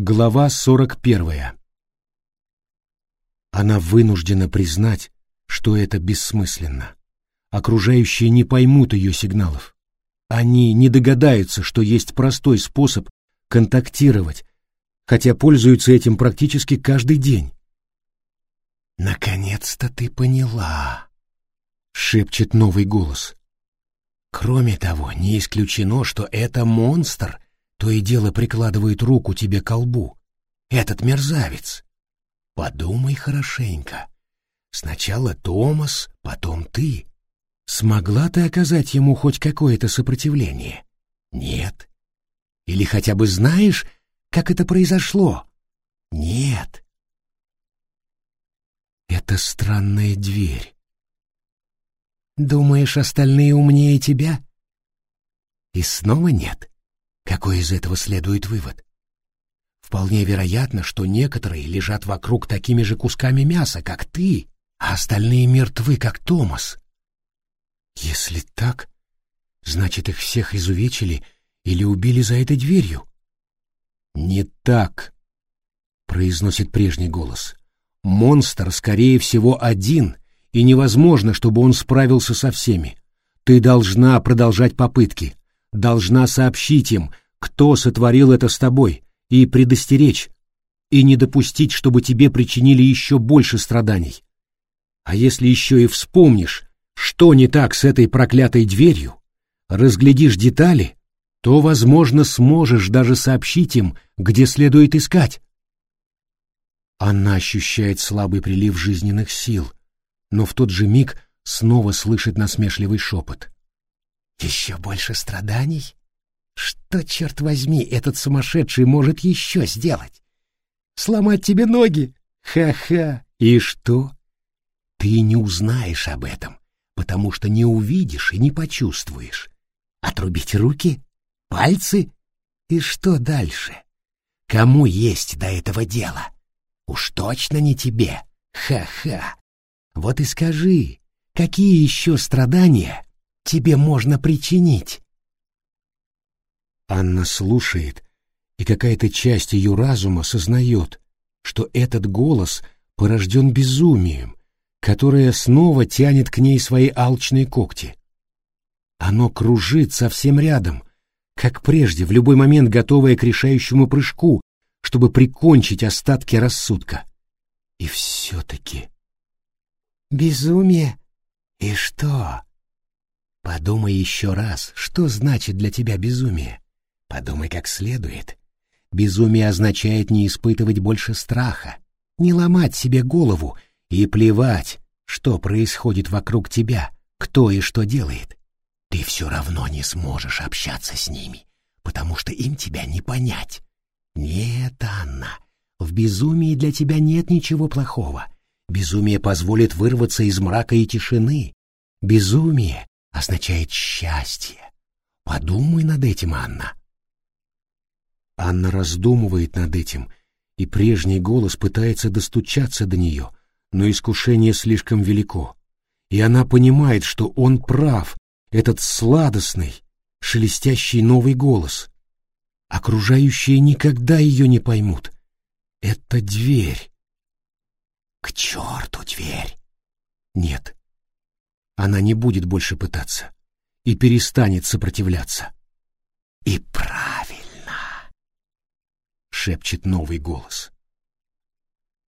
Глава 41. Она вынуждена признать, что это бессмысленно. Окружающие не поймут ее сигналов. Они не догадаются, что есть простой способ контактировать, хотя пользуются этим практически каждый день. «Наконец-то ты поняла», — шепчет новый голос. «Кроме того, не исключено, что это монстр — то и дело прикладывает руку тебе к колбу. Этот мерзавец. Подумай хорошенько. Сначала Томас, потом ты. Смогла ты оказать ему хоть какое-то сопротивление? Нет. Или хотя бы знаешь, как это произошло? Нет. Это странная дверь. Думаешь, остальные умнее тебя? И снова нет. Какой из этого следует вывод? Вполне вероятно, что некоторые лежат вокруг такими же кусками мяса, как ты, а остальные мертвы, как Томас. Если так, значит, их всех изувечили или убили за этой дверью. Не так, произносит прежний голос. Монстр, скорее всего, один, и невозможно, чтобы он справился со всеми. Ты должна продолжать попытки должна сообщить им, кто сотворил это с тобой, и предостеречь, и не допустить, чтобы тебе причинили еще больше страданий. А если еще и вспомнишь, что не так с этой проклятой дверью, разглядишь детали, то, возможно, сможешь даже сообщить им, где следует искать. Она ощущает слабый прилив жизненных сил, но в тот же миг снова слышит насмешливый шепот. Еще больше страданий? Что, черт возьми, этот сумасшедший может еще сделать? Сломать тебе ноги? Ха-ха! И что? Ты не узнаешь об этом, потому что не увидишь и не почувствуешь. Отрубить руки? Пальцы? И что дальше? Кому есть до этого дела? Уж точно не тебе. Ха-ха! Вот и скажи, какие еще страдания тебе можно причинить?» Анна слушает, и какая-то часть ее разума сознает, что этот голос порожден безумием, которое снова тянет к ней свои алчные когти. Оно кружит совсем рядом, как прежде, в любой момент готовое к решающему прыжку, чтобы прикончить остатки рассудка. И все-таки... Безумие? И что? Подумай еще раз, что значит для тебя безумие. Подумай как следует. Безумие означает не испытывать больше страха, не ломать себе голову и плевать, что происходит вокруг тебя, кто и что делает. Ты все равно не сможешь общаться с ними, потому что им тебя не понять. Нет, Анна, в безумии для тебя нет ничего плохого. Безумие позволит вырваться из мрака и тишины. Безумие означает счастье. Подумай над этим, Анна. Анна раздумывает над этим, и прежний голос пытается достучаться до нее, но искушение слишком велико, и она понимает, что он прав, этот сладостный, шелестящий новый голос. Окружающие никогда ее не поймут. Это дверь. К черту дверь! Нет, она не будет больше пытаться и перестанет сопротивляться. И правильно, шепчет новый голос.